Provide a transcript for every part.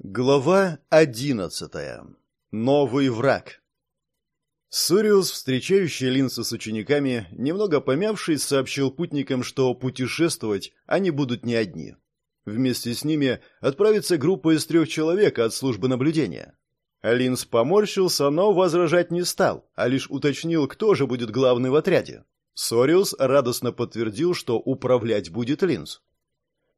Глава одиннадцатая. Новый враг. Сориус, встречающий Линса с учениками, немного помявшись, сообщил путникам, что путешествовать они будут не одни. Вместе с ними отправится группа из трех человек от службы наблюдения. Линс поморщился, но возражать не стал, а лишь уточнил, кто же будет главный в отряде. Сориус радостно подтвердил, что управлять будет Линс.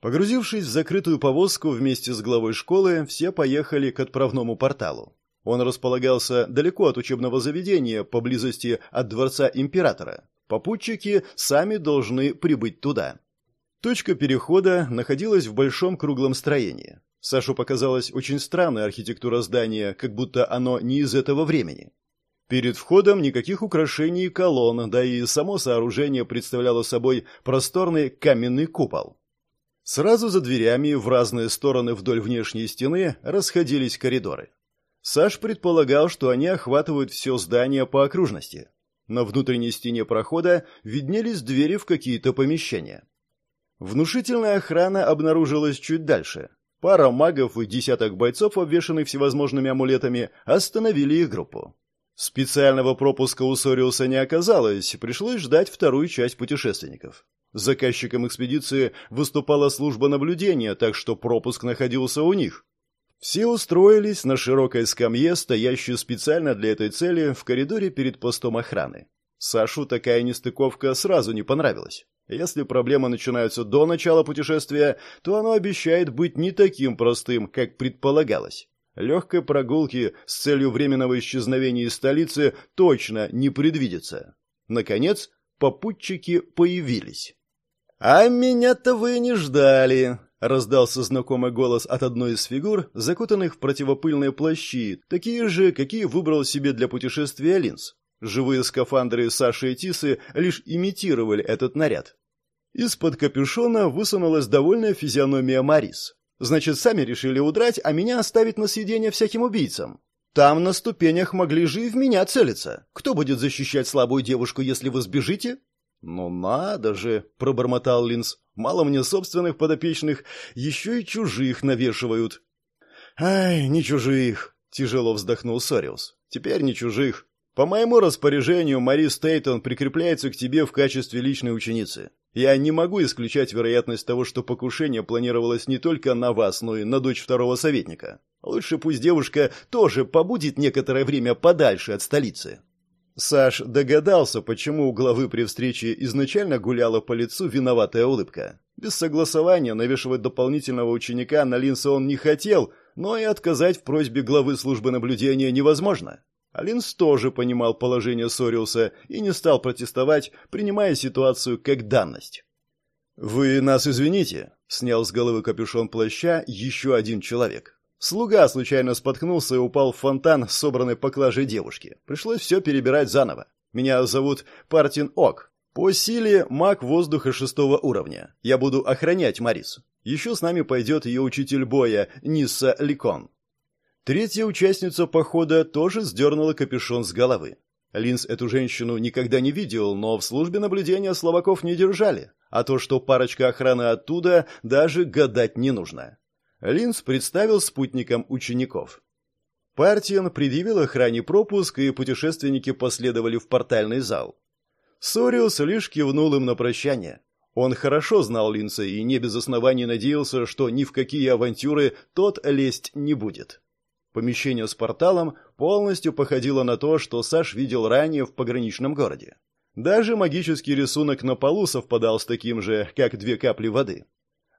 Погрузившись в закрытую повозку вместе с главой школы, все поехали к отправному порталу. Он располагался далеко от учебного заведения, поблизости от дворца императора. Попутчики сами должны прибыть туда. Точка перехода находилась в большом круглом строении. Сашу показалась очень странная архитектура здания, как будто оно не из этого времени. Перед входом никаких украшений и колонн, да и само сооружение представляло собой просторный каменный купол. Сразу за дверями в разные стороны вдоль внешней стены расходились коридоры. Саш предполагал, что они охватывают все здание по окружности. На внутренней стене прохода виднелись двери в какие-то помещения. Внушительная охрана обнаружилась чуть дальше. Пара магов и десяток бойцов, обвешанных всевозможными амулетами, остановили их группу. Специального пропуска у Сориуса не оказалось, пришлось ждать вторую часть путешественников. Заказчиком экспедиции выступала служба наблюдения, так что пропуск находился у них. Все устроились на широкой скамье, стоящей специально для этой цели в коридоре перед постом охраны. Сашу такая нестыковка сразу не понравилась. Если проблемы начинаются до начала путешествия, то оно обещает быть не таким простым, как предполагалось. Легкой прогулки с целью временного исчезновения из столицы точно не предвидится. Наконец, попутчики появились. «А меня-то вы не ждали!» — раздался знакомый голос от одной из фигур, закутанных в противопыльные плащи, такие же, какие выбрал себе для путешествия Линз. Живые скафандры Саши и Тисы лишь имитировали этот наряд. Из-под капюшона высунулась довольная физиономия Марис. «Значит, сами решили удрать, а меня оставить на съедение всяким убийцам. Там на ступенях могли же и в меня целиться. Кто будет защищать слабую девушку, если вы сбежите?» «Ну надо же!» — пробормотал Линс. «Мало мне собственных подопечных, еще и чужих навешивают». «Ай, не чужих!» — тяжело вздохнул Сориус. «Теперь не чужих. По моему распоряжению Мари Стейтон прикрепляется к тебе в качестве личной ученицы. Я не могу исключать вероятность того, что покушение планировалось не только на вас, но и на дочь второго советника. Лучше пусть девушка тоже побудет некоторое время подальше от столицы». Саш догадался, почему у главы при встрече изначально гуляла по лицу виноватая улыбка. Без согласования навешивать дополнительного ученика на Линса он не хотел, но и отказать в просьбе главы службы наблюдения невозможно. А Линс тоже понимал положение Сориуса и не стал протестовать, принимая ситуацию как данность. «Вы нас извините», — снял с головы капюшон плаща еще один человек. Слуга случайно споткнулся и упал в фонтан с собранной поклажей девушки. Пришлось все перебирать заново. Меня зовут Партин Ок. По силе маг воздуха шестого уровня. Я буду охранять Марис. Еще с нами пойдет ее учитель боя, Нисса Ликон. Третья участница похода тоже сдернула капюшон с головы. Линз эту женщину никогда не видел, но в службе наблюдения словаков не держали. А то, что парочка охраны оттуда, даже гадать не нужно. Линз представил спутникам учеников. Партиан предъявил охране пропуск, и путешественники последовали в портальный зал. Сориус лишь кивнул им на прощание. Он хорошо знал Линца и не без оснований надеялся, что ни в какие авантюры тот лезть не будет. Помещение с порталом полностью походило на то, что Саш видел ранее в пограничном городе. Даже магический рисунок на полу совпадал с таким же, как две капли воды.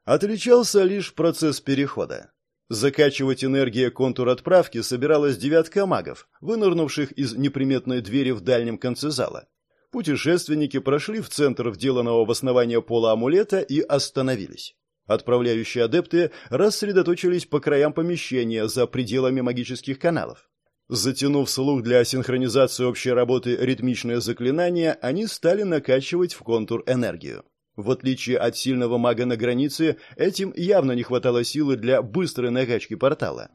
Отличался лишь процесс перехода. Закачивать энергия контур отправки собиралась девятка магов, вынырнувших из неприметной двери в дальнем конце зала. Путешественники прошли в центр вделанного в основание пола амулета и остановились. Отправляющие адепты рассредоточились по краям помещения за пределами магических каналов. Затянув слух для синхронизации общей работы ритмичное заклинание, они стали накачивать в контур энергию. В отличие от сильного мага на границе, этим явно не хватало силы для быстрой накачки портала.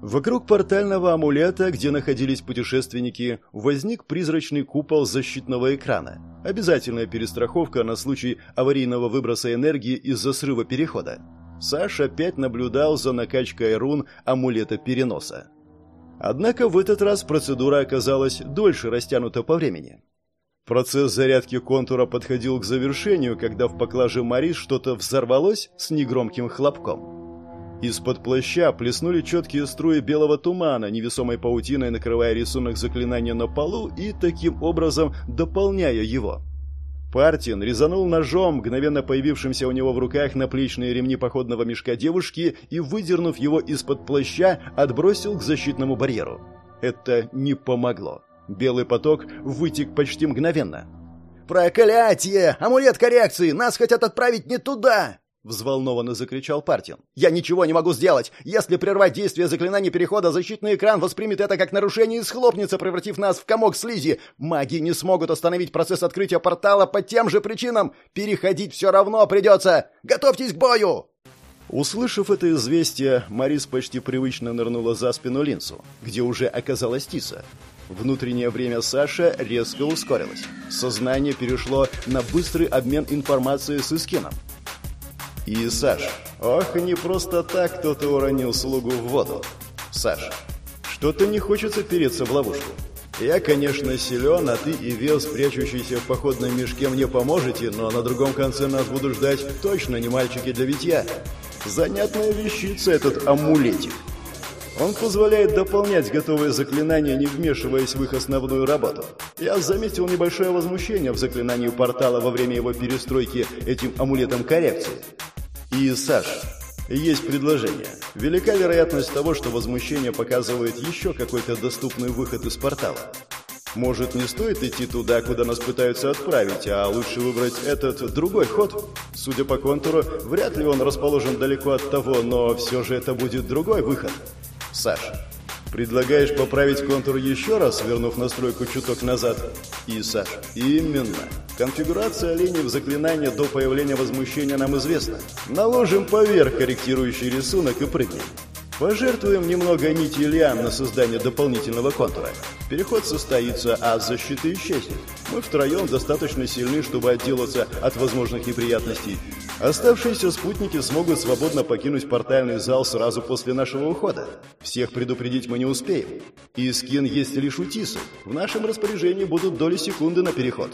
Вокруг портального амулета, где находились путешественники, возник призрачный купол защитного экрана. Обязательная перестраховка на случай аварийного выброса энергии из-за срыва перехода. Саша опять наблюдал за накачкой рун амулета переноса. Однако в этот раз процедура оказалась дольше растянута по времени. Процесс зарядки контура подходил к завершению, когда в поклаже Марис что-то взорвалось с негромким хлопком. Из-под плаща плеснули четкие струи белого тумана, невесомой паутиной накрывая рисунок заклинания на полу и таким образом дополняя его. Партин резанул ножом, мгновенно появившимся у него в руках наплечные ремни походного мешка девушки и, выдернув его из-под плаща, отбросил к защитному барьеру. Это не помогло. Белый поток вытек почти мгновенно. «Проклятие! Амулет коррекции! Нас хотят отправить не туда!» Взволнованно закричал Партин. «Я ничего не могу сделать! Если прервать действие заклинания перехода, защитный экран воспримет это как нарушение и схлопнется, превратив нас в комок слизи! Маги не смогут остановить процесс открытия портала по тем же причинам! Переходить все равно придется! Готовьтесь к бою!» Услышав это известие, Марис почти привычно нырнула за спину Линсу, где уже оказалась Тиса. Внутреннее время Саши резко ускорилось. Сознание перешло на быстрый обмен информацией с Искином. И Саш, ох, не просто так кто-то уронил слугу в воду. Саш, что-то не хочется переться в ловушку. Я, конечно, силен, а ты и Вес, прячущийся в походном мешке, мне поможете, но на другом конце нас будут ждать точно не мальчики для витья. Занятная вещица этот амулетик. Он позволяет дополнять готовые заклинания, не вмешиваясь в их основную работу. Я заметил небольшое возмущение в заклинании портала во время его перестройки этим амулетом коррекции. И, Саш, есть предложение. Велика вероятность того, что возмущение показывает еще какой-то доступный выход из портала. Может, не стоит идти туда, куда нас пытаются отправить, а лучше выбрать этот другой ход? Судя по контуру, вряд ли он расположен далеко от того, но все же это будет другой выход. Саша, предлагаешь поправить контур еще раз, вернув настройку чуток назад? И, Саш, именно. Конфигурация оленей в заклинании до появления возмущения нам известна. Наложим поверх корректирующий рисунок и прыгнем. Пожертвуем немного нити лиан на создание дополнительного контура. Переход состоится, а защита исчезнет. Мы втроем достаточно сильны, чтобы отделаться от возможных неприятностей. Оставшиеся спутники смогут свободно покинуть портальный зал сразу после нашего ухода. Всех предупредить мы не успеем. И скин есть лишь у Тисы. В нашем распоряжении будут доли секунды на переход.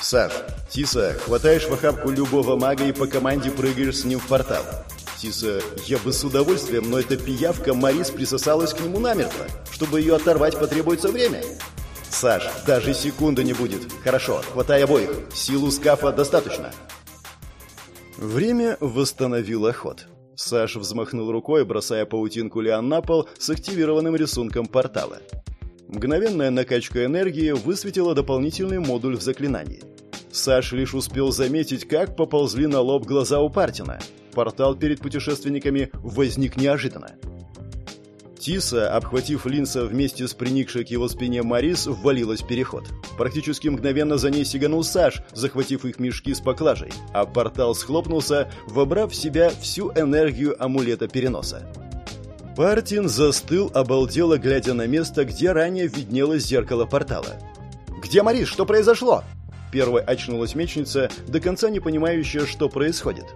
Саш, Тиса, хватаешь в охапку любого мага и по команде прыгаешь с ним в портал. Тиса, я бы с удовольствием, но эта пиявка Марис присосалась к нему намертво. Чтобы ее оторвать, потребуется время. Саш, даже секунды не будет. Хорошо, хватай обоих. Силу скафа достаточно. Время восстановило ход. Саш взмахнул рукой, бросая паутинку Лиан на пол с активированным рисунком портала. Мгновенная накачка энергии высветила дополнительный модуль в заклинании. Саш лишь успел заметить, как поползли на лоб глаза у Партина. Портал перед путешественниками возник неожиданно. Тиса, обхватив Линса вместе с приникшей к его спине Марис, ввалилась в переход. Практически мгновенно за ней сиганул Саш, захватив их мешки с поклажей, а портал схлопнулся, вобрав в себя всю энергию амулета переноса. Партин застыл, обалдело глядя на место, где ранее виднелось зеркало портала. «Где Марис? Что произошло?» Первой очнулась мечница, до конца не понимающая, что происходит.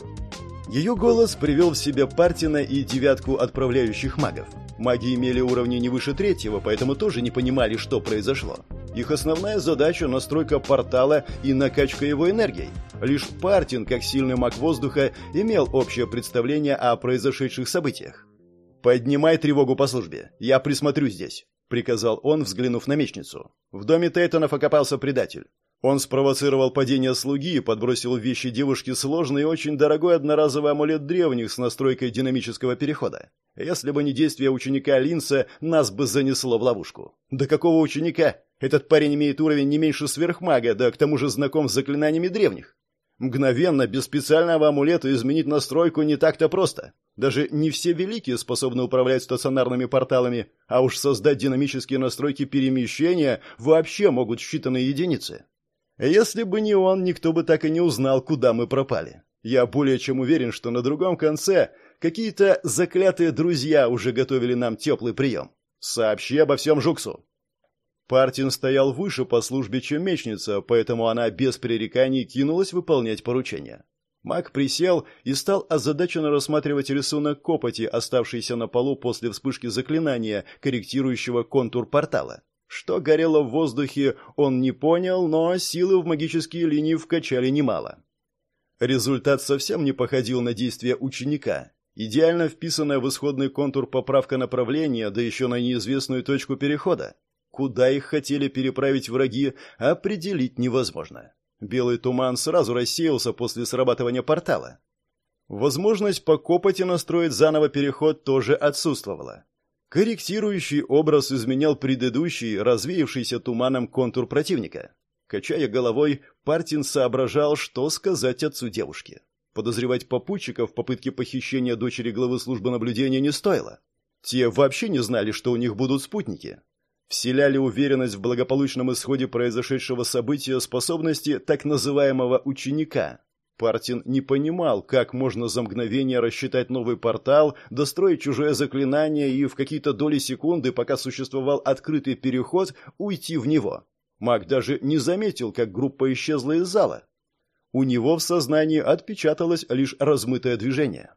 Ее голос привел в себя Партина и девятку отправляющих магов. Маги имели уровни не выше третьего, поэтому тоже не понимали, что произошло. Их основная задача – настройка портала и накачка его энергией. Лишь Партин, как сильный маг воздуха, имел общее представление о произошедших событиях. «Поднимай тревогу по службе. Я присмотрю здесь», – приказал он, взглянув на мечницу. «В доме Тейтонов окопался предатель. Он спровоцировал падение слуги и подбросил в вещи девушки сложный и очень дорогой одноразовый амулет древних с настройкой динамического перехода. Если бы не действия ученика Линса, нас бы занесло в ловушку. Да какого ученика? Этот парень имеет уровень не меньше сверхмага, да к тому же знаком с заклинаниями древних. Мгновенно, без специального амулета, изменить настройку не так-то просто. Даже не все великие способны управлять стационарными порталами, а уж создать динамические настройки перемещения вообще могут считанные единицы. Если бы не он, никто бы так и не узнал, куда мы пропали. Я более чем уверен, что на другом конце какие-то заклятые друзья уже готовили нам теплый прием. Сообщи обо всем Жуксу. Партин стоял выше по службе, чем мечница, поэтому она без пререканий кинулась выполнять поручение. Маг присел и стал озадаченно рассматривать рисунок копоти, оставшийся на полу после вспышки заклинания, корректирующего контур портала. Что горело в воздухе, он не понял, но силы в магические линии вкачали немало. Результат совсем не походил на действия ученика. Идеально вписанная в исходный контур поправка направления, да еще на неизвестную точку перехода. Куда их хотели переправить враги, определить невозможно. Белый туман сразу рассеялся после срабатывания портала. Возможность по копоти настроить заново переход тоже отсутствовала. Корректирующий образ изменял предыдущий, развеявшийся туманом контур противника. Качая головой, Партин соображал, что сказать отцу девушки. Подозревать попутчиков в попытке похищения дочери главы службы наблюдения не стоило. Те вообще не знали, что у них будут спутники вселяли уверенность в благополучном исходе произошедшего события способности так называемого ученика. Партин не понимал, как можно за мгновение рассчитать новый портал, достроить чужое заклинание и в какие-то доли секунды, пока существовал открытый переход, уйти в него. Маг даже не заметил, как группа исчезла из зала. У него в сознании отпечаталось лишь размытое движение.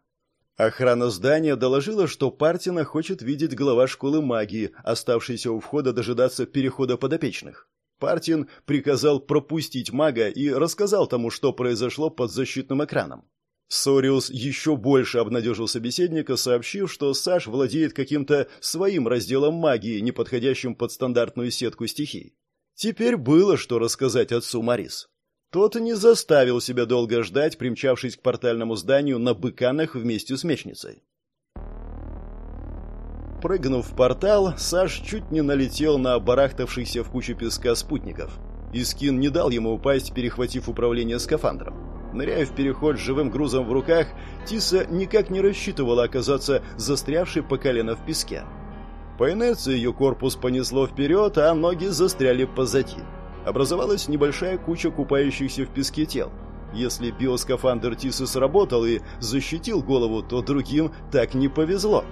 Охрана здания доложила, что Партина хочет видеть глава школы магии, оставшийся у входа дожидаться перехода подопечных. Партин приказал пропустить мага и рассказал тому, что произошло под защитным экраном. Сориус еще больше обнадежил собеседника, сообщив, что Саш владеет каким-то своим разделом магии, не подходящим под стандартную сетку стихий. Теперь было что рассказать отцу Марис. Тот не заставил себя долго ждать, примчавшись к портальному зданию на быканах вместе с мечницей. Прыгнув в портал, Саш чуть не налетел на барахтавшихся в куче песка спутников. Искин не дал ему упасть, перехватив управление скафандром. Ныряя в переход с живым грузом в руках, Тиса никак не рассчитывала оказаться застрявшей по колено в песке. По инерции ее корпус понесло вперед, а ноги застряли позади образовалась небольшая куча купающихся в песке тел. Если биоскафандр Тисы сработал и защитил голову, то другим так не повезло.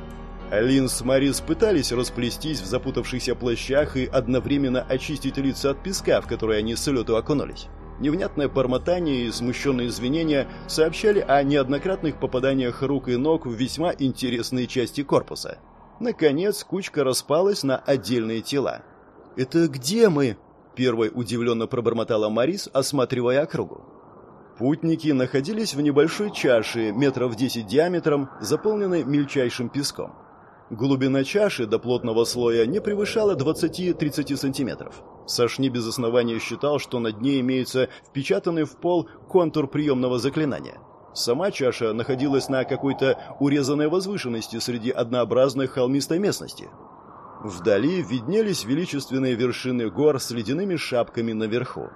Лин с Марис пытались расплестись в запутавшихся плащах и одновременно очистить лица от песка, в который они с лету окунулись. Невнятное бормотание и смущенные извинения сообщали о неоднократных попаданиях рук и ног в весьма интересные части корпуса. Наконец, кучка распалась на отдельные тела. «Это где мы?» Первой удивленно пробормотала Марис, осматривая округу. Путники находились в небольшой чаше, метров 10 диаметром, заполненной мельчайшим песком. Глубина чаши до плотного слоя не превышала 20-30 сантиметров. Саш не без основания считал, что на дне имеется впечатанный в пол контур приемного заклинания. Сама чаша находилась на какой-то урезанной возвышенности среди однообразной холмистой местности – Вдали виднелись величественные вершины гор с ледяными шапками наверху.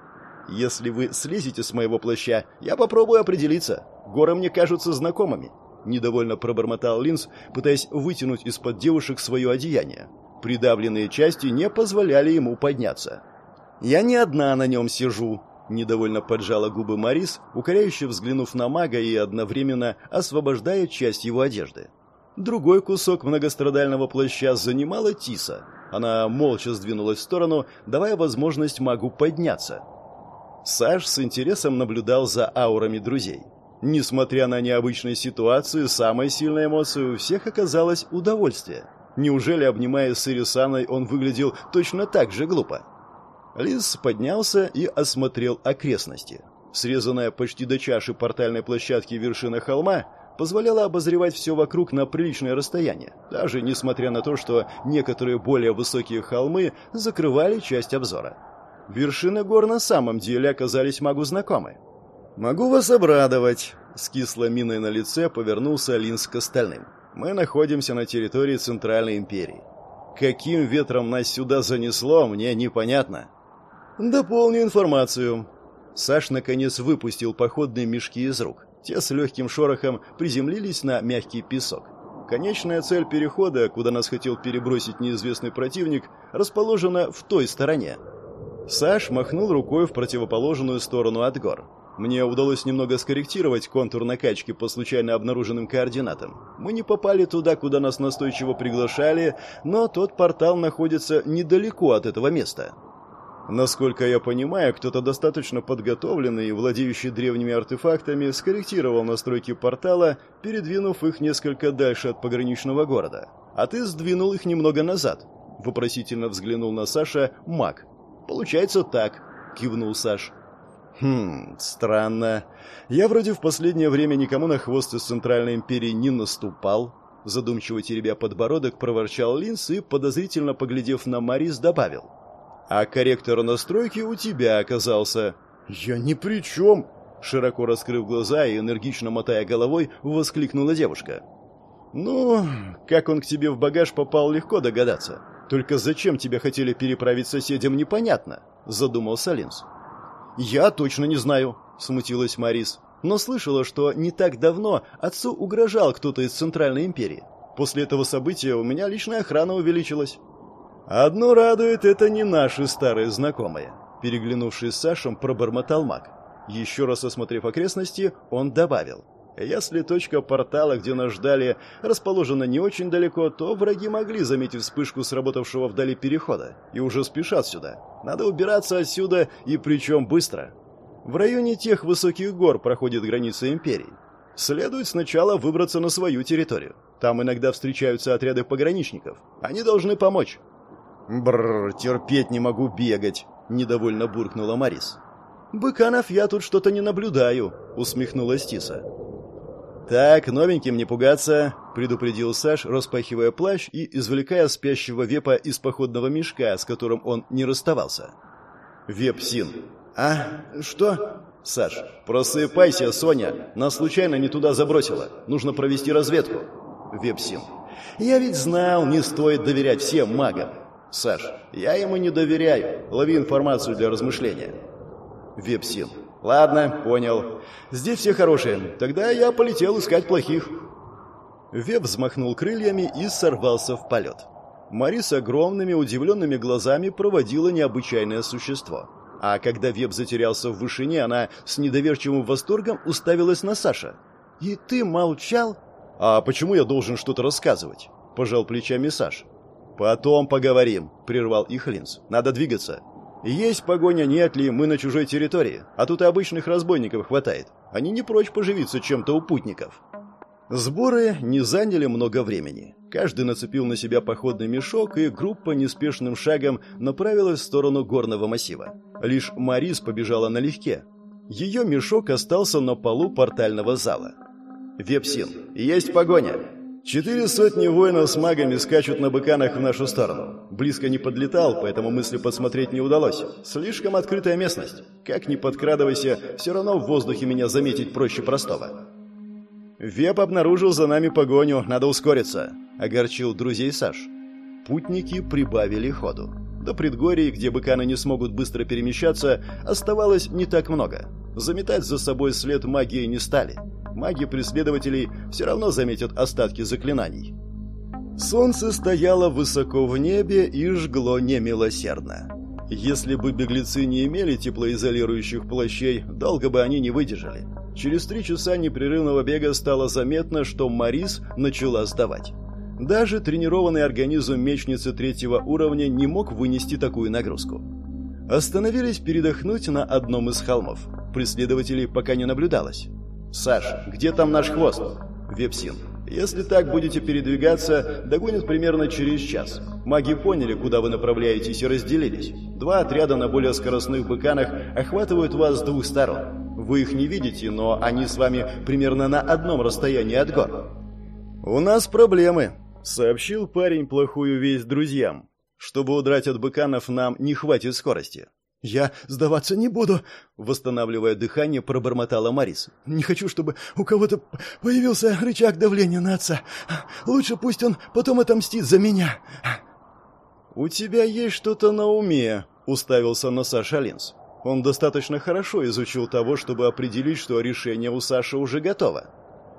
Если вы слезете с моего плаща, я попробую определиться. Горы мне кажутся знакомыми. Недовольно пробормотал Линз, пытаясь вытянуть из-под девушек свое одеяние. Придавленные части не позволяли ему подняться. «Я не одна на нем сижу», — недовольно поджала губы Марис, укоряюще взглянув на мага и одновременно освобождая часть его одежды. Другой кусок многострадального плаща занимала Тиса. Она молча сдвинулась в сторону, давая возможность магу подняться. Саш с интересом наблюдал за аурами друзей. Несмотря на необычную ситуацию, самой сильной эмоцией у всех оказалось удовольствие. Неужели, обнимая с Ирисаной, он выглядел точно так же глупо? Лис поднялся и осмотрел окрестности. Срезанная почти до чаши портальной площадки вершина холма позволяла обозревать все вокруг на приличное расстояние, даже несмотря на то, что некоторые более высокие холмы закрывали часть обзора. Вершины гор на самом деле оказались магу знакомы. «Могу вас обрадовать», — с кислой миной на лице повернулся Линс к остальным. «Мы находимся на территории Центральной империи. Каким ветром нас сюда занесло, мне непонятно». «Дополню информацию». Саш наконец выпустил походные мешки из рук. Те с легким шорохом приземлились на мягкий песок. Конечная цель перехода, куда нас хотел перебросить неизвестный противник, расположена в той стороне. Саш махнул рукой в противоположную сторону от гор. Мне удалось немного скорректировать контур накачки по случайно обнаруженным координатам. Мы не попали туда, куда нас настойчиво приглашали, но тот портал находится недалеко от этого места. Насколько я понимаю, кто-то достаточно подготовленный и владеющий древними артефактами скорректировал настройки портала, передвинув их несколько дальше от пограничного города. А ты сдвинул их немного назад. Вопросительно взглянул на Саша маг. Получается так, кивнул Саш. Хм, странно. Я вроде в последнее время никому на хвост из Центральной империи не наступал. Задумчиво теребя подбородок, проворчал Линс и, подозрительно поглядев на Марис, добавил. А корректор настройки у тебя оказался. Я ни при чем. Широко раскрыв глаза и энергично мотая головой, воскликнула девушка. «Ну, как он к тебе в багаж попал, легко догадаться. Только зачем тебя хотели переправить соседям, непонятно», — задумался Линс. «Я точно не знаю», — смутилась Марис. «Но слышала, что не так давно отцу угрожал кто-то из Центральной империи. После этого события у меня личная охрана увеличилась». «Одно радует, это не наши старые знакомые», — переглянувшись с Сашем, пробормотал маг. Еще раз осмотрев окрестности, он добавил. «Если точка портала, где нас ждали, расположена не очень далеко, то враги могли заметить вспышку сработавшего вдали перехода и уже спешат сюда. Надо убираться отсюда, и причем быстро. В районе тех высоких гор проходит граница Империи. Следует сначала выбраться на свою территорию. Там иногда встречаются отряды пограничников. Они должны помочь». «Бррр, терпеть не могу бегать», — недовольно буркнула Марис. «Быканов я тут что-то не наблюдаю», — усмехнулась Тиса. «Так, новеньким не пугаться», — предупредил Саш, распахивая плащ и извлекая спящего вепа из походного мешка, с которым он не расставался. «Веп-син». «А? Что?» «Саш, просыпайся, Соня. Нас случайно не туда забросило. Нужно провести разведку». «Веп-син». «Я ведь знал, не стоит доверять всем магам». «Саш, я ему не доверяю. Лови информацию для размышления». «Вепсин». «Ладно, понял. Здесь все хорошие. Тогда я полетел искать плохих». Веб взмахнул крыльями и сорвался в полет. Мари с огромными удивленными глазами проводила необычайное существо. А когда Веб затерялся в вышине, она с недоверчивым восторгом уставилась на Саша. «И ты молчал?» «А почему я должен что-то рассказывать?» – пожал плечами Саш. «Потом поговорим», — прервал их Линз. «Надо двигаться. Есть погоня, нет ли, мы на чужой территории, а тут и обычных разбойников хватает. Они не прочь поживиться чем-то у путников». Сборы не заняли много времени. Каждый нацепил на себя походный мешок, и группа неспешным шагом направилась в сторону горного массива. Лишь Марис побежала налегке. Ее мешок остался на полу портального зала. «Вепсин, есть погоня!» Четыре сотни воинов с магами скачут на быканах в нашу сторону. Близко не подлетал, поэтому мысли подсмотреть не удалось. Слишком открытая местность. Как ни подкрадывайся, все равно в воздухе меня заметить проще простого. Веб обнаружил за нами погоню, надо ускориться. Огорчил друзей Саш. Путники прибавили ходу. До предгорий, где быканы не смогут быстро перемещаться, оставалось не так много. Заметать за собой след магии не стали маги преследователей все равно заметят остатки заклинаний. Солнце стояло высоко в небе и жгло немилосердно. Если бы беглецы не имели теплоизолирующих плащей, долго бы они не выдержали. Через три часа непрерывного бега стало заметно, что Марис начала сдавать. Даже тренированный организм мечницы третьего уровня не мог вынести такую нагрузку. Остановились передохнуть на одном из холмов. Преследователей пока не наблюдалось. «Саш, где там наш хвост?» «Вепсин. Если так будете передвигаться, догонят примерно через час. Маги поняли, куда вы направляетесь и разделились. Два отряда на более скоростных быканах охватывают вас с двух сторон. Вы их не видите, но они с вами примерно на одном расстоянии от гор». «У нас проблемы», — сообщил парень плохую весть друзьям. «Чтобы удрать от быканов, нам не хватит скорости. «Я сдаваться не буду», — восстанавливая дыхание, пробормотала Марис. «Не хочу, чтобы у кого-то появился рычаг давления на отца. Лучше пусть он потом отомстит за меня». «У тебя есть что-то на уме», — уставился на Саша Линз. Он достаточно хорошо изучил того, чтобы определить, что решение у Саши уже готово.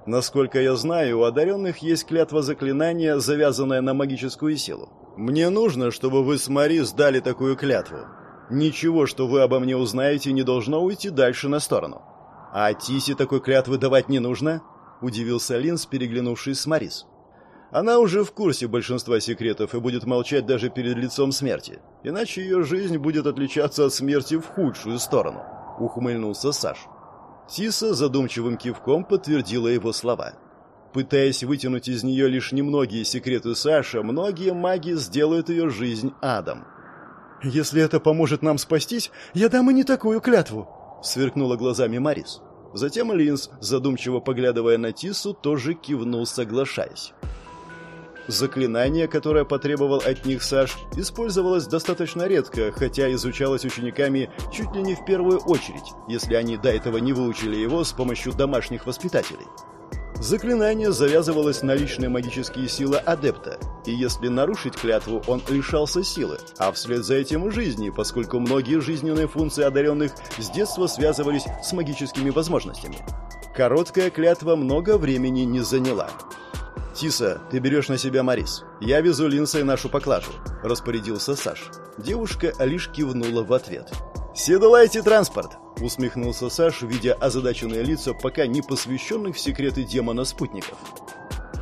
Насколько я знаю, у одаренных есть клятва заклинания, завязанная на магическую силу. Мне нужно, чтобы вы с Мари сдали такую клятву. Ничего, что вы обо мне узнаете, не должно уйти дальше на сторону. А Тисе такой клятвы давать не нужно? Удивился Линс, переглянувшись с Марис. Она уже в курсе большинства секретов и будет молчать даже перед лицом смерти. Иначе ее жизнь будет отличаться от смерти в худшую сторону. Ухмыльнулся Саш. Тиса задумчивым кивком подтвердила его слова. Пытаясь вытянуть из нее лишь немногие секреты Саша, многие маги сделают ее жизнь адом. «Если это поможет нам спастись, я дам и не такую клятву», — сверкнула глазами Марис. Затем Линз, задумчиво поглядывая на Тису, тоже кивнул, соглашаясь. Заклинание, которое потребовал от них Саш, использовалось достаточно редко, хотя изучалось учениками чуть ли не в первую очередь, если они до этого не выучили его с помощью домашних воспитателей. Заклинание завязывалось на личные магические силы адепта, и если нарушить клятву, он лишался силы, а вслед за этим и жизни, поскольку многие жизненные функции одаренных с детства связывались с магическими возможностями. Короткая клятва много времени не заняла. «Тиса, ты берешь на себя Марис. Я везу Линса и нашу поклажу», – распорядился Саш. Девушка лишь кивнула в ответ. «Седлайте транспорт!» — усмехнулся Саш, видя озадаченные лица пока не посвященных в секреты демона спутников.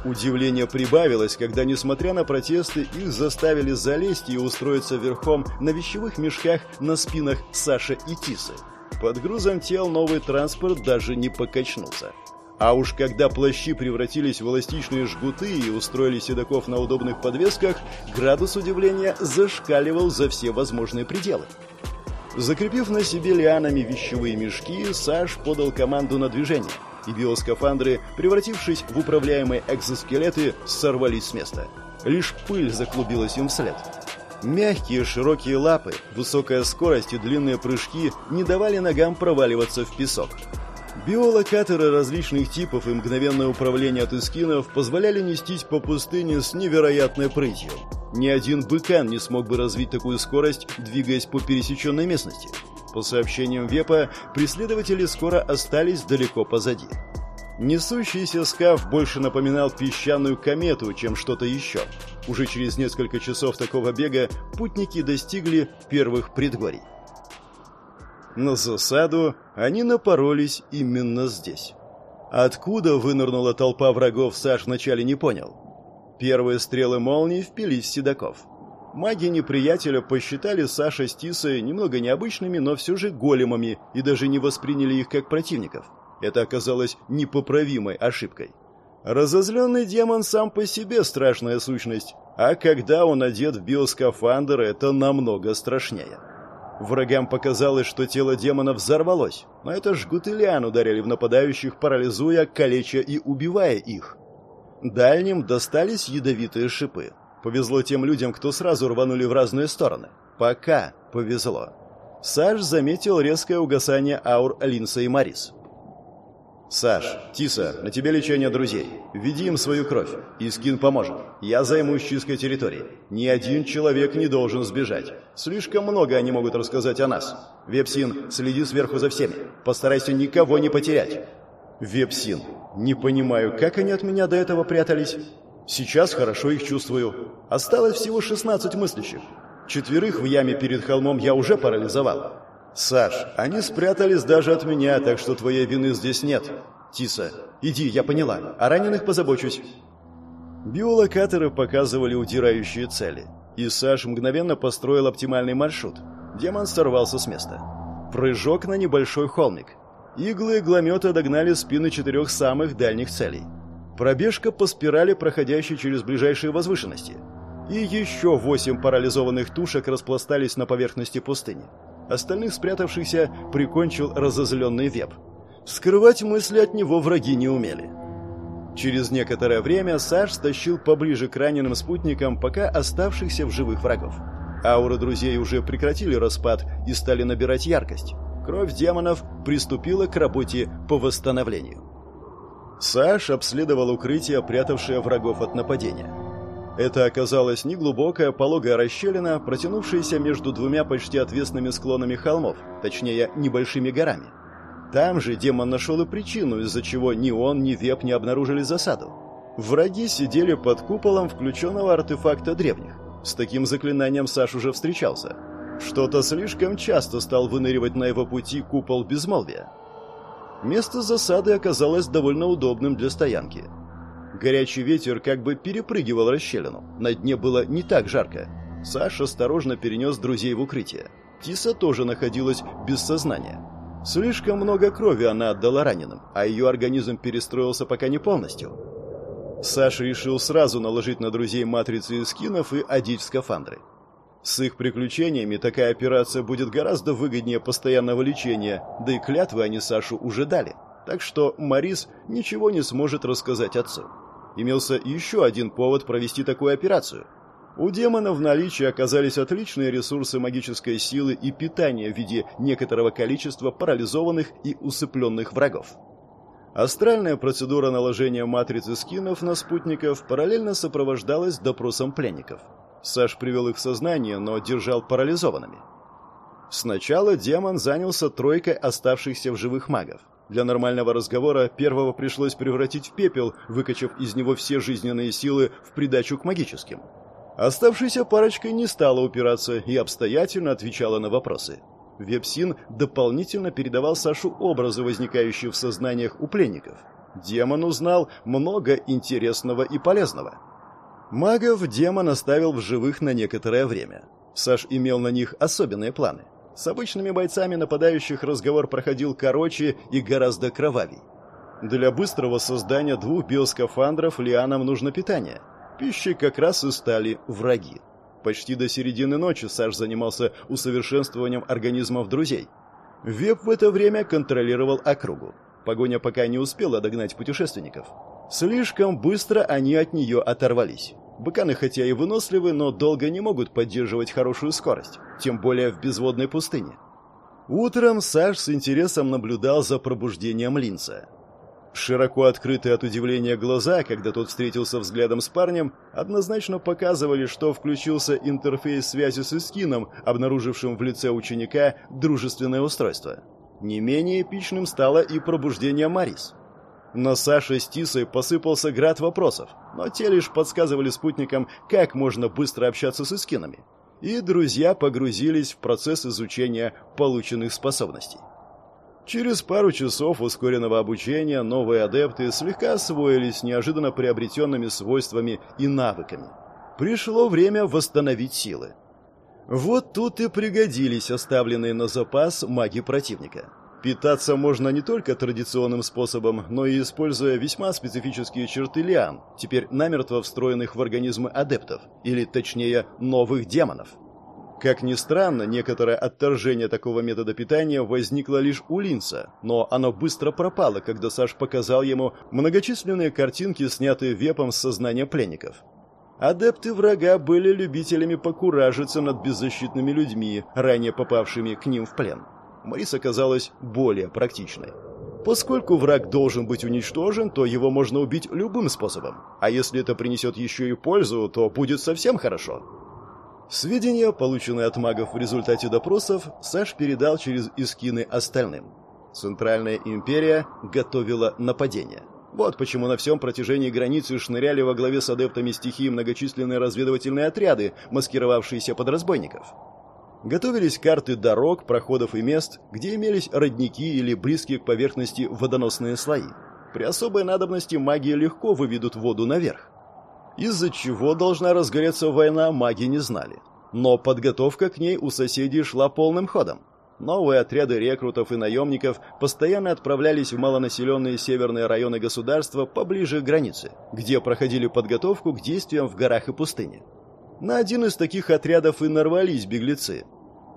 Удивление прибавилось, когда, несмотря на протесты, их заставили залезть и устроиться верхом на вещевых мешках на спинах Саши и Тисы. Под грузом тел новый транспорт даже не покачнулся. А уж когда плащи превратились в эластичные жгуты и устроили седаков на удобных подвесках, градус удивления зашкаливал за все возможные пределы. Закрепив на себе лианами вещевые мешки, Саш подал команду на движение, и биоскафандры, превратившись в управляемые экзоскелеты, сорвались с места. Лишь пыль заклубилась им вслед. Мягкие широкие лапы, высокая скорость и длинные прыжки не давали ногам проваливаться в песок. Биолокаторы различных типов и мгновенное управление от эскинов позволяли нестись по пустыне с невероятной прытью. Ни один быкан не смог бы развить такую скорость, двигаясь по пересеченной местности. По сообщениям Вепа, преследователи скоро остались далеко позади. Несущийся скаф больше напоминал песчаную комету, чем что-то еще. Уже через несколько часов такого бега путники достигли первых предгорий. На засаду они напоролись именно здесь. Откуда вынырнула толпа врагов, Саш вначале не понял. Первые стрелы молнии впились в седаков. Маги неприятеля посчитали Саша с Тисой немного необычными, но все же големами и даже не восприняли их как противников. Это оказалось непоправимой ошибкой. Разозленный демон сам по себе страшная сущность, а когда он одет в биоскафандр, это намного страшнее. Врагам показалось, что тело демона взорвалось, но это жгуты лиан ударили в нападающих, парализуя, калеча и убивая их. Дальним достались ядовитые шипы. Повезло тем людям, кто сразу рванули в разные стороны. Пока повезло. Саш заметил резкое угасание аур Линса и Марис. «Саш, Тиса, на тебе лечение друзей. Веди им свою кровь. Искин поможет. Я займусь чисткой территории. Ни один человек не должен сбежать. Слишком много они могут рассказать о нас. Вепсин, следи сверху за всеми. Постарайся никого не потерять». «Вепсин, не понимаю, как они от меня до этого прятались? Сейчас хорошо их чувствую. Осталось всего 16 мыслящих. Четверых в яме перед холмом я уже парализовал. Саш, они спрятались даже от меня, так что твоей вины здесь нет. Тиса, иди, я поняла. О раненых позабочусь. Биолокаторы показывали удирающие цели. И Саш мгновенно построил оптимальный маршрут. Демон сорвался с места. Прыжок на небольшой холмик. Иглы игломета догнали спины четырех самых дальних целей. Пробежка по спирали, проходящей через ближайшие возвышенности. И еще восемь парализованных тушек распластались на поверхности пустыни. Остальных спрятавшихся прикончил разозленный веб. Скрывать мысли от него враги не умели. Через некоторое время Саш стащил поближе к раненым спутникам пока оставшихся в живых врагов. Ауры друзей уже прекратили распад и стали набирать яркость кровь демонов приступила к работе по восстановлению. Саш обследовал укрытие, прятавшее врагов от нападения. Это оказалась неглубокая пологая расщелина, протянувшаяся между двумя почти отвесными склонами холмов, точнее, небольшими горами. Там же демон нашел и причину, из-за чего ни он, ни Веп не обнаружили засаду. Враги сидели под куполом включенного артефакта древних. С таким заклинанием Саш уже встречался – что-то слишком часто стал выныривать на его пути купол безмолвия. Место засады оказалось довольно удобным для стоянки. Горячий ветер как бы перепрыгивал расщелину. На дне было не так жарко. Саша осторожно перенес друзей в укрытие. Тиса тоже находилась без сознания. Слишком много крови она отдала раненым, а ее организм перестроился пока не полностью. Саша решил сразу наложить на друзей матрицы из скинов и одеть в скафандры. С их приключениями такая операция будет гораздо выгоднее постоянного лечения, да и клятвы они Сашу уже дали. Так что Марис ничего не сможет рассказать отцу. Имелся еще один повод провести такую операцию. У демона в наличии оказались отличные ресурсы магической силы и питания в виде некоторого количества парализованных и усыпленных врагов. Астральная процедура наложения матрицы скинов на спутников параллельно сопровождалась допросом пленников. Саш привел их в сознание, но держал парализованными. Сначала демон занялся тройкой оставшихся в живых магов. Для нормального разговора первого пришлось превратить в пепел, выкачав из него все жизненные силы в придачу к магическим. Оставшаяся парочка не стала упираться и обстоятельно отвечала на вопросы. Вепсин дополнительно передавал Сашу образы, возникающие в сознаниях у пленников. Демон узнал много интересного и полезного. Магов демон оставил в живых на некоторое время. Саш имел на них особенные планы. С обычными бойцами нападающих разговор проходил короче и гораздо кровавей. Для быстрого создания двух биоскафандров лианам нужно питание – Пищей как раз и стали враги. Почти до середины ночи Саш занимался усовершенствованием организмов друзей. Веб в это время контролировал округу. Погоня пока не успела догнать путешественников. Слишком быстро они от нее оторвались. Быканы хотя и выносливы, но долго не могут поддерживать хорошую скорость, тем более в безводной пустыне. Утром Саш с интересом наблюдал за пробуждением Линца. Широко открытые от удивления глаза, когда тот встретился взглядом с парнем, однозначно показывали, что включился интерфейс связи с Искином, обнаружившим в лице ученика дружественное устройство. Не менее эпичным стало и пробуждение Марис. На Саше с Тисой посыпался град вопросов, но те лишь подсказывали спутникам, как можно быстро общаться с Искинами. И друзья погрузились в процесс изучения полученных способностей. Через пару часов ускоренного обучения новые адепты слегка освоились неожиданно приобретенными свойствами и навыками. Пришло время восстановить силы. Вот тут и пригодились оставленные на запас маги противника. Питаться можно не только традиционным способом, но и используя весьма специфические черты лиан, теперь намертво встроенных в организмы адептов, или точнее новых демонов. Как ни странно, некоторое отторжение такого метода питания возникло лишь у Линца, но оно быстро пропало, когда Саш показал ему многочисленные картинки, снятые вепом с сознания пленников. Адепты врага были любителями покуражиться над беззащитными людьми, ранее попавшими к ним в плен. Марис оказалась более практичной. Поскольку враг должен быть уничтожен, то его можно убить любым способом. А если это принесет еще и пользу, то будет совсем хорошо. Сведения, полученные от магов в результате допросов, Саш передал через Искины остальным. Центральная империя готовила нападение. Вот почему на всем протяжении границы шныряли во главе с адептами стихии многочисленные разведывательные отряды, маскировавшиеся под разбойников. Готовились карты дорог, проходов и мест, где имелись родники или близкие к поверхности водоносные слои. При особой надобности маги легко выведут воду наверх. Из-за чего должна разгореться война, маги не знали. Но подготовка к ней у соседей шла полным ходом. Новые отряды рекрутов и наемников постоянно отправлялись в малонаселенные северные районы государства поближе к границе, где проходили подготовку к действиям в горах и пустыне. На один из таких отрядов и нарвались беглецы.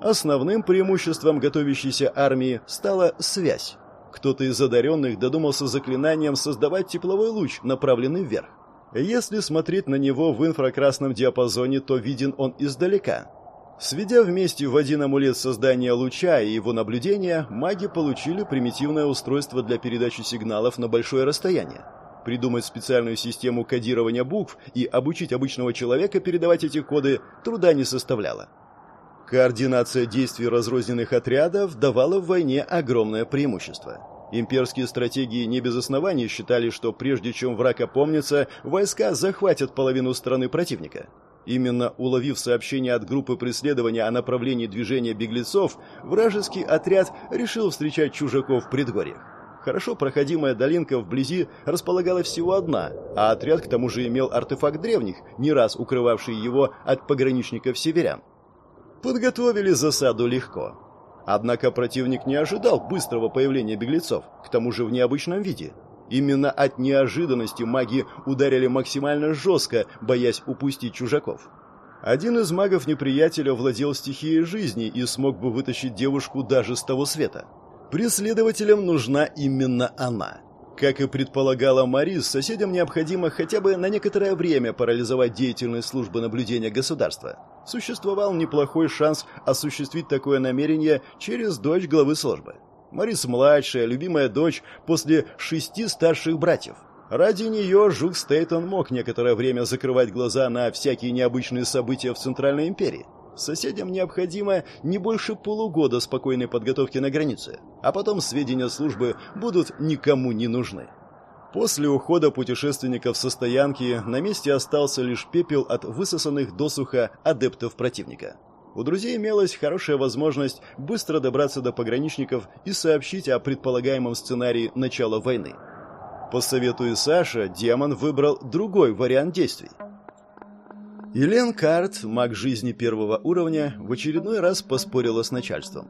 Основным преимуществом готовящейся армии стала связь. Кто-то из одаренных додумался заклинанием создавать тепловой луч, направленный вверх. Если смотреть на него в инфракрасном диапазоне, то виден он издалека. Сведя вместе в один амулет создания луча и его наблюдения, маги получили примитивное устройство для передачи сигналов на большое расстояние. Придумать специальную систему кодирования букв и обучить обычного человека передавать эти коды труда не составляло. Координация действий разрозненных отрядов давала в войне огромное преимущество. Имперские стратегии не без оснований считали, что прежде чем враг опомнится, войска захватят половину страны противника. Именно уловив сообщение от группы преследования о направлении движения беглецов, вражеский отряд решил встречать чужаков в предгорьях. Хорошо проходимая долинка вблизи располагала всего одна, а отряд к тому же имел артефакт древних, не раз укрывавший его от пограничников-северян. Подготовили засаду легко. Однако противник не ожидал быстрого появления беглецов, к тому же в необычном виде. Именно от неожиданности маги ударили максимально жестко, боясь упустить чужаков. Один из магов неприятеля владел стихией жизни и смог бы вытащить девушку даже с того света. Преследователям нужна именно она. Как и предполагала Марис, соседям необходимо хотя бы на некоторое время парализовать деятельность службы наблюдения государства. Существовал неплохой шанс осуществить такое намерение через дочь главы службы. Марис младшая, любимая дочь после шести старших братьев. Ради нее Жук Стейтон мог некоторое время закрывать глаза на всякие необычные события в Центральной империи. Соседям необходимо не больше полугода спокойной подготовки на границе, а потом сведения службы будут никому не нужны. После ухода путешественников со стоянки на месте остался лишь пепел от высосанных досуха адептов противника. У друзей имелась хорошая возможность быстро добраться до пограничников и сообщить о предполагаемом сценарии начала войны. По совету Исаша, демон выбрал другой вариант действий. Елен Карт, маг жизни первого уровня, в очередной раз поспорила с начальством.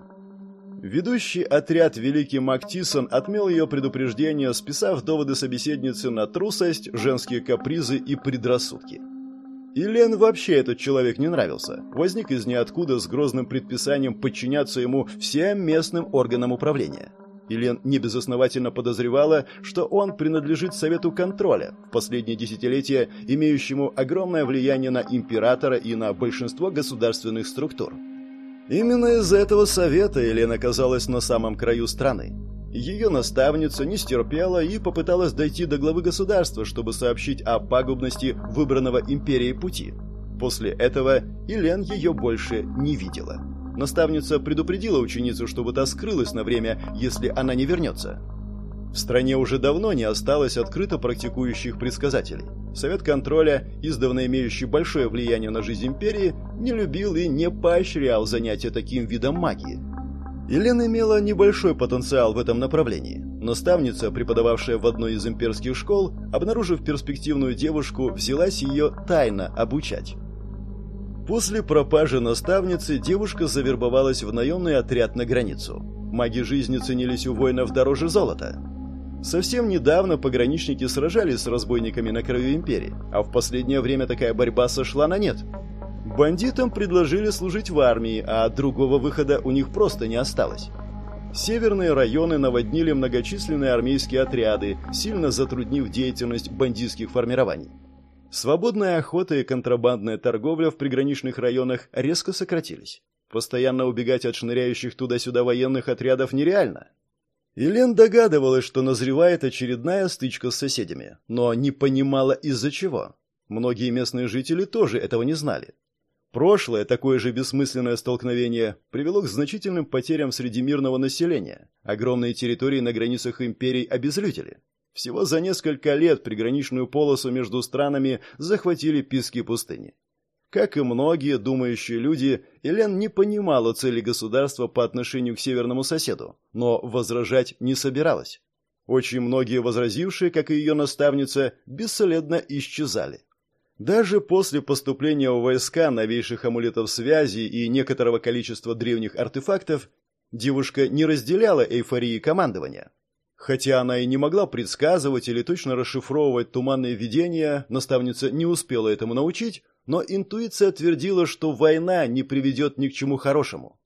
Ведущий отряд Великий Мак Тисон отмел ее предупреждение, списав доводы собеседницы на трусость, женские капризы и предрассудки. Елен вообще этот человек не нравился. Возник из ниоткуда с грозным предписанием подчиняться ему всем местным органам управления. Елен небезосновательно подозревала, что он принадлежит Совету контроля, в последние десятилетия имеющему огромное влияние на императора и на большинство государственных структур. Именно из-за этого совета Елена оказалась на самом краю страны. Ее наставница не стерпела и попыталась дойти до главы государства, чтобы сообщить о пагубности выбранного империей пути. После этого Елен ее больше не видела. Наставница предупредила ученицу, чтобы та скрылась на время, если она не вернется. В стране уже давно не осталось открыто практикующих предсказателей. Совет контроля, издавна имеющий большое влияние на жизнь империи, не любил и не поощрял занятия таким видом магии. Елена имела небольшой потенциал в этом направлении. Наставница, преподававшая в одной из имперских школ, обнаружив перспективную девушку, взялась ее тайно обучать. После пропажи наставницы девушка завербовалась в наемный отряд на границу. Маги жизни ценились у воинов дороже золота. Совсем недавно пограничники сражались с разбойниками на краю империи, а в последнее время такая борьба сошла на нет. Бандитам предложили служить в армии, а другого выхода у них просто не осталось. Северные районы наводнили многочисленные армейские отряды, сильно затруднив деятельность бандитских формирований. Свободная охота и контрабандная торговля в приграничных районах резко сократились. Постоянно убегать от шныряющих туда-сюда военных отрядов нереально. Елен догадывалась, что назревает очередная стычка с соседями, но не понимала из-за чего. Многие местные жители тоже этого не знали. Прошлое, такое же бессмысленное столкновение, привело к значительным потерям среди мирного населения. Огромные территории на границах империй обезлюдили. Всего за несколько лет приграничную полосу между странами захватили пески пустыни. Как и многие думающие люди, Элен не понимала цели государства по отношению к северному соседу, но возражать не собиралась. Очень многие возразившие, как и ее наставница, бесследно исчезали. Даже после поступления в войска новейших амулетов связи и некоторого количества древних артефактов, девушка не разделяла эйфории командования. Хотя она и не могла предсказывать или точно расшифровывать туманные видения, наставница не успела этому научить, но интуиция твердила, что война не приведет ни к чему хорошему.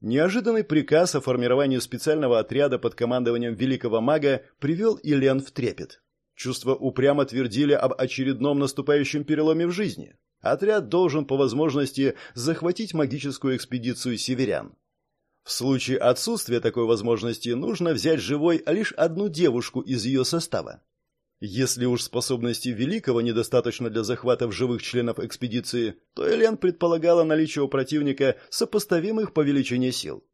Неожиданный приказ о формировании специального отряда под командованием великого мага привел Илен в трепет. Чувства упрямо твердили об очередном наступающем переломе в жизни. Отряд должен по возможности захватить магическую экспедицию северян. В случае отсутствия такой возможности нужно взять живой лишь одну девушку из ее состава. Если уж способности Великого недостаточно для захвата живых членов экспедиции, то Элен предполагала наличие у противника сопоставимых по величине сил.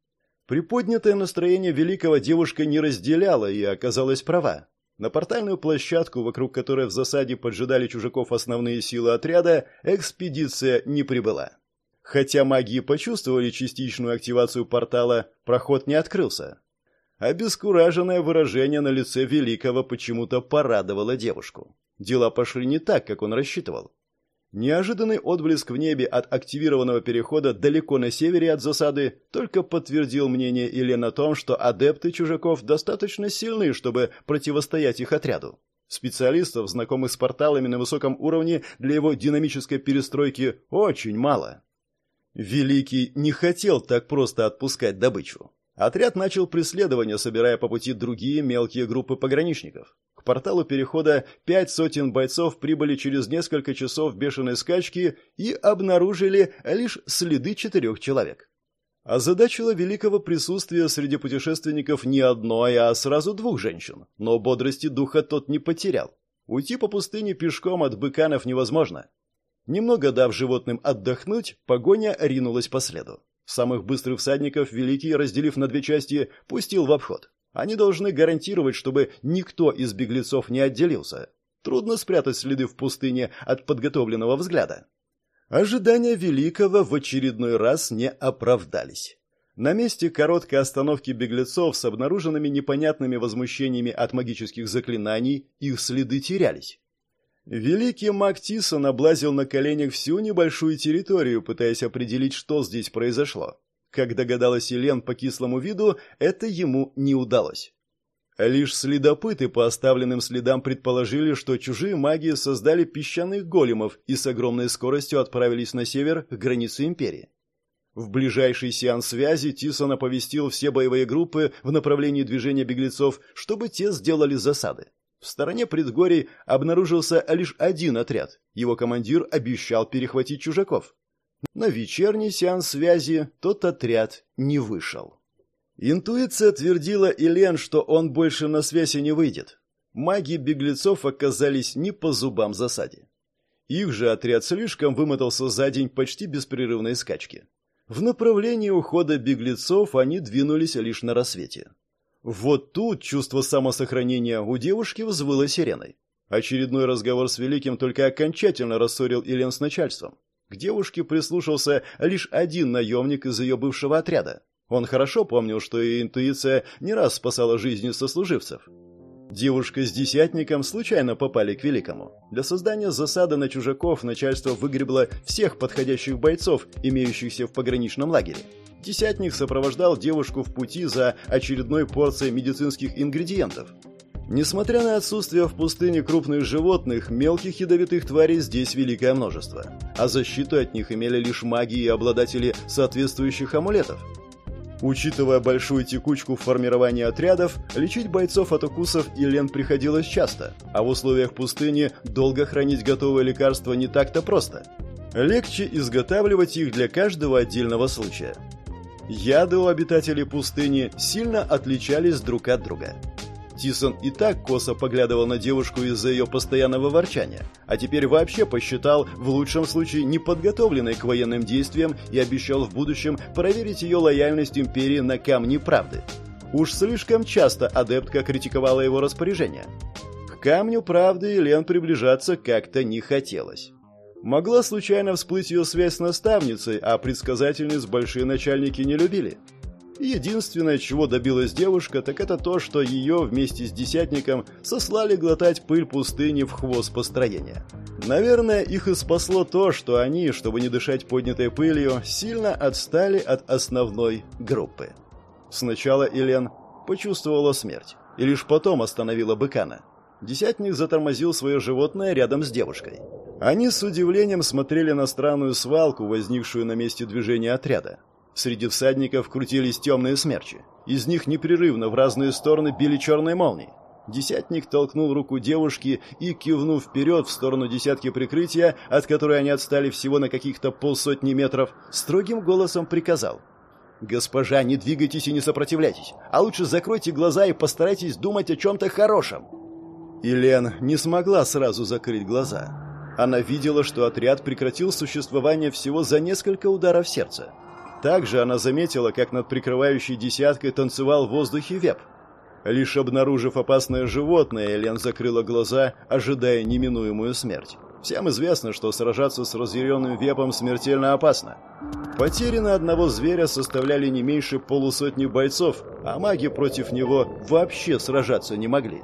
Приподнятое настроение Великого девушка не разделяла и оказалась права. На портальную площадку, вокруг которой в засаде поджидали чужаков основные силы отряда, экспедиция не прибыла. Хотя маги почувствовали частичную активацию портала, проход не открылся. Обескураженное выражение на лице Великого почему-то порадовало девушку. Дела пошли не так, как он рассчитывал. Неожиданный отблеск в небе от активированного перехода далеко на севере от засады только подтвердил мнение Елен о том, что адепты чужаков достаточно сильны, чтобы противостоять их отряду. Специалистов, знакомых с порталами на высоком уровне, для его динамической перестройки очень мало. Великий не хотел так просто отпускать добычу. Отряд начал преследование, собирая по пути другие мелкие группы пограничников. К порталу перехода пять сотен бойцов прибыли через несколько часов бешеной скачки и обнаружили лишь следы четырех человек. Озадачило великого присутствия среди путешественников не одной, а сразу двух женщин, но бодрости духа тот не потерял. Уйти по пустыне пешком от быканов невозможно. Немного дав животным отдохнуть, погоня ринулась по следу. Самых быстрых всадников Великий, разделив на две части, пустил в обход. Они должны гарантировать, чтобы никто из беглецов не отделился. Трудно спрятать следы в пустыне от подготовленного взгляда. Ожидания Великого в очередной раз не оправдались. На месте короткой остановки беглецов с обнаруженными непонятными возмущениями от магических заклинаний их следы терялись. Великий маг Тисон облазил на коленях всю небольшую территорию, пытаясь определить, что здесь произошло. Как догадалась Елен по кислому виду, это ему не удалось. Лишь следопыты по оставленным следам предположили, что чужие маги создали песчаных големов и с огромной скоростью отправились на север к границе империи. В ближайший сеанс связи Тисон оповестил все боевые группы в направлении движения беглецов, чтобы те сделали засады. В стороне предгорий обнаружился лишь один отряд. Его командир обещал перехватить чужаков. На вечерний сеанс связи тот отряд не вышел. Интуиция твердила Илен, что он больше на связи не выйдет. Маги беглецов оказались не по зубам засаде. Их же отряд слишком вымотался за день почти беспрерывной скачки. В направлении ухода беглецов они двинулись лишь на рассвете. Вот тут чувство самосохранения у девушки взвыло сиреной. Очередной разговор с Великим только окончательно рассорил Илен с начальством. К девушке прислушался лишь один наемник из ее бывшего отряда. Он хорошо помнил, что ее интуиция не раз спасала жизни сослуживцев. Девушка с десятником случайно попали к Великому. Для создания засады на чужаков начальство выгребло всех подходящих бойцов, имеющихся в пограничном лагере. Десятник сопровождал девушку в пути за очередной порцией медицинских ингредиентов. Несмотря на отсутствие в пустыне крупных животных, мелких ядовитых тварей здесь великое множество. А защиту от них имели лишь маги и обладатели соответствующих амулетов. Учитывая большую текучку в формировании отрядов, лечить бойцов от укусов Илен приходилось часто, а в условиях пустыни долго хранить готовые лекарства не так-то просто. Легче изготавливать их для каждого отдельного случая. Яды у обитателей пустыни сильно отличались друг от друга. Тисон и так косо поглядывал на девушку из-за ее постоянного ворчания, а теперь вообще посчитал в лучшем случае неподготовленной к военным действиям и обещал в будущем проверить ее лояльность империи на камне правды. Уж слишком часто адептка критиковала его распоряжение. К камню правды Елен приближаться как-то не хотелось. Могла случайно всплыть ее связь с наставницей, а предсказательниц большие начальники не любили. Единственное, чего добилась девушка, так это то, что ее вместе с десятником сослали глотать пыль пустыни в хвост построения. Наверное, их и спасло то, что они, чтобы не дышать поднятой пылью, сильно отстали от основной группы. Сначала Елен почувствовала смерть, и лишь потом остановила быкана. Десятник затормозил свое животное рядом с девушкой. Они с удивлением смотрели на странную свалку, возникшую на месте движения отряда. Среди всадников крутились темные смерчи. Из них непрерывно в разные стороны били черные молнии. Десятник толкнул руку девушки и, кивнув вперед в сторону десятки прикрытия, от которой они отстали всего на каких-то полсотни метров, строгим голосом приказал. «Госпожа, не двигайтесь и не сопротивляйтесь, а лучше закройте глаза и постарайтесь думать о чем-то хорошем». Илен не смогла сразу закрыть глаза. Она видела, что отряд прекратил существование всего за несколько ударов сердца. Также она заметила, как над прикрывающей десяткой танцевал в воздухе веб. Лишь обнаружив опасное животное, Элен закрыла глаза, ожидая неминуемую смерть. Всем известно, что сражаться с разъяренным вепом смертельно опасно. Потери на одного зверя составляли не меньше полусотни бойцов, а маги против него вообще сражаться не могли.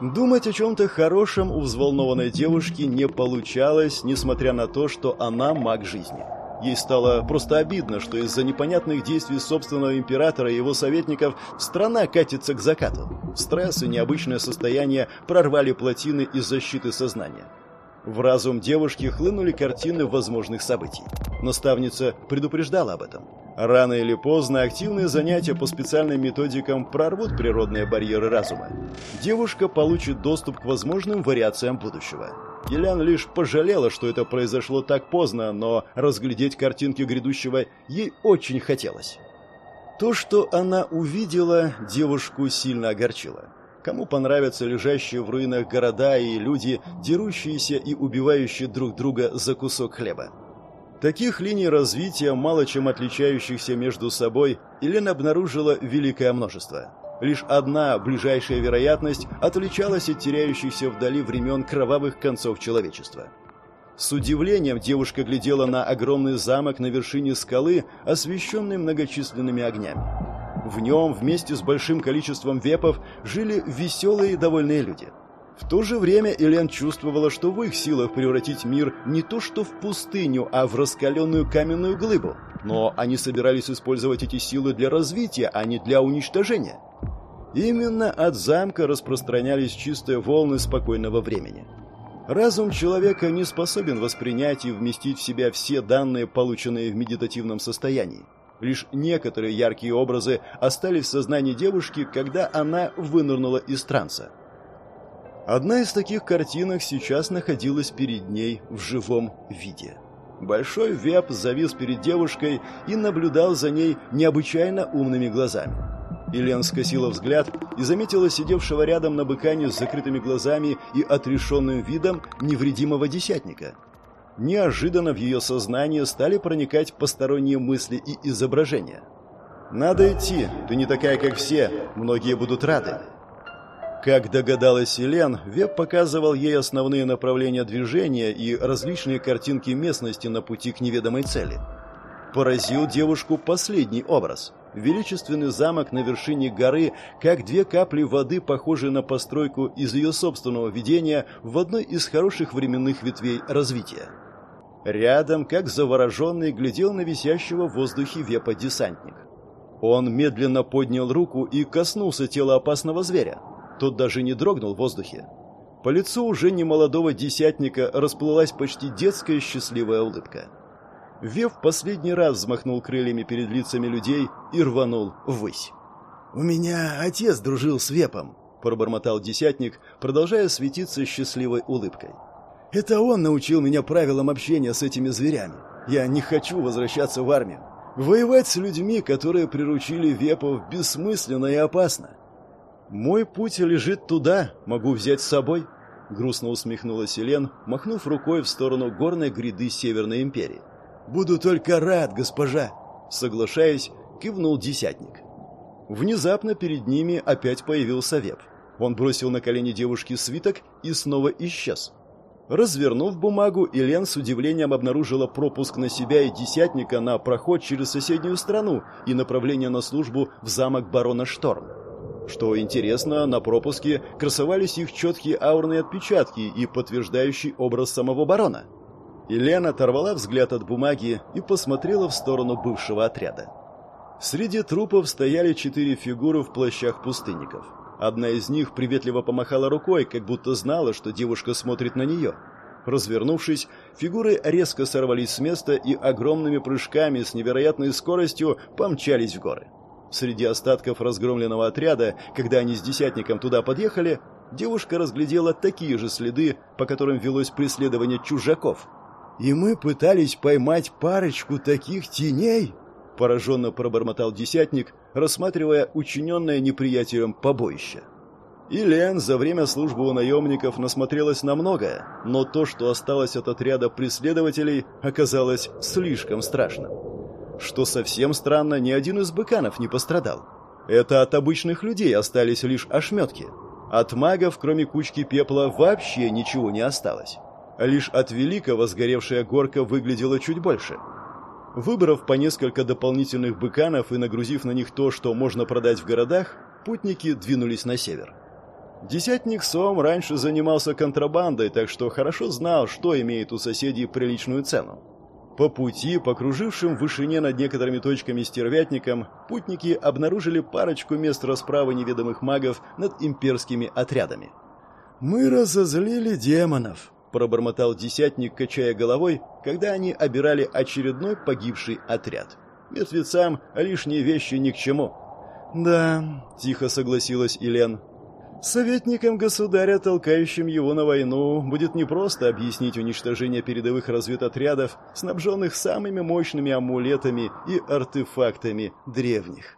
Думать о чем-то хорошем у взволнованной девушки не получалось, несмотря на то, что она маг жизни. Ей стало просто обидно, что из-за непонятных действий собственного императора и его советников страна катится к закату. Стресс и необычное состояние прорвали плотины из защиты сознания. В разум девушки хлынули картины возможных событий. Наставница предупреждала об этом. Рано или поздно активные занятия по специальным методикам прорвут природные барьеры разума. Девушка получит доступ к возможным вариациям будущего. Елян лишь пожалела, что это произошло так поздно, но разглядеть картинки грядущего ей очень хотелось. То, что она увидела, девушку сильно огорчило. Кому понравятся лежащие в руинах города и люди, дерущиеся и убивающие друг друга за кусок хлеба? Таких линий развития, мало чем отличающихся между собой, Елена обнаружила великое множество. Лишь одна ближайшая вероятность отличалась от теряющихся вдали времен кровавых концов человечества. С удивлением девушка глядела на огромный замок на вершине скалы, освещенный многочисленными огнями. В нем вместе с большим количеством вепов жили веселые и довольные люди. В то же время Элен чувствовала, что в их силах превратить мир не то что в пустыню, а в раскаленную каменную глыбу. Но они собирались использовать эти силы для развития, а не для уничтожения. Именно от замка распространялись чистые волны спокойного времени. Разум человека не способен воспринять и вместить в себя все данные, полученные в медитативном состоянии. Лишь некоторые яркие образы остались в сознании девушки, когда она вынырнула из транса. Одна из таких картинок сейчас находилась перед ней в живом виде. Большой веб завис перед девушкой и наблюдал за ней необычайно умными глазами. Елен скосила взгляд и заметила сидевшего рядом на быкане с закрытыми глазами и отрешенным видом невредимого десятника – неожиданно в ее сознание стали проникать посторонние мысли и изображения. «Надо идти, ты не такая, как все, многие будут рады». Как догадалась Елен, Веб показывал ей основные направления движения и различные картинки местности на пути к неведомой цели. Поразил девушку последний образ. Величественный замок на вершине горы, как две капли воды, похожие на постройку из ее собственного видения в одной из хороших временных ветвей развития. Рядом, как завороженный, глядел на висящего в воздухе вепа-десантник. Он медленно поднял руку и коснулся тела опасного зверя. Тот даже не дрогнул в воздухе. По лицу уже немолодого десятника расплылась почти детская счастливая улыбка. Вев последний раз взмахнул крыльями перед лицами людей и рванул ввысь. «У меня отец дружил с Вепом», — пробормотал десятник, продолжая светиться счастливой улыбкой. Это он научил меня правилам общения с этими зверями. Я не хочу возвращаться в армию. Воевать с людьми, которые приручили вепов, бессмысленно и опасно. Мой путь лежит туда, могу взять с собой. Грустно усмехнулась Елен, махнув рукой в сторону горной гряды Северной империи. Буду только рад, госпожа. Соглашаясь, кивнул десятник. Внезапно перед ними опять появился веп. Он бросил на колени девушки свиток и снова исчез. Развернув бумагу, Елен с удивлением обнаружила пропуск на себя и десятника на проход через соседнюю страну и направление на службу в замок барона Шторм. Что интересно, на пропуске красовались их четкие аурные отпечатки и подтверждающий образ самого барона. Елена оторвала взгляд от бумаги и посмотрела в сторону бывшего отряда. Среди трупов стояли четыре фигуры в плащах пустынников. Одна из них приветливо помахала рукой, как будто знала, что девушка смотрит на нее. Развернувшись, фигуры резко сорвались с места и огромными прыжками с невероятной скоростью помчались в горы. Среди остатков разгромленного отряда, когда они с десятником туда подъехали, девушка разглядела такие же следы, по которым велось преследование чужаков. «И мы пытались поймать парочку таких теней?» Пораженно пробормотал десятник, рассматривая учиненное неприятелем побоище. И Лен за время службы у наемников насмотрелась на многое, но то, что осталось от отряда преследователей, оказалось слишком страшным. Что совсем странно, ни один из быканов не пострадал. Это от обычных людей остались лишь ошметки. От магов, кроме кучки пепла, вообще ничего не осталось. лишь от великого сгоревшая горка выглядела чуть больше. Выбрав по несколько дополнительных быканов и нагрузив на них то, что можно продать в городах, путники двинулись на север. Десятник Сом раньше занимался контрабандой, так что хорошо знал, что имеет у соседей приличную цену. По пути, покружившим в вышине над некоторыми точками стервятником, путники обнаружили парочку мест расправы неведомых магов над имперскими отрядами. «Мы разозлили демонов», — пробормотал десятник, качая головой, когда они обирали очередной погибший отряд. «Мертвецам лишние вещи ни к чему». «Да», — тихо согласилась Илен, Советникам государя, толкающим его на войну, будет непросто объяснить уничтожение передовых разведотрядов, снабженных самыми мощными амулетами и артефактами древних.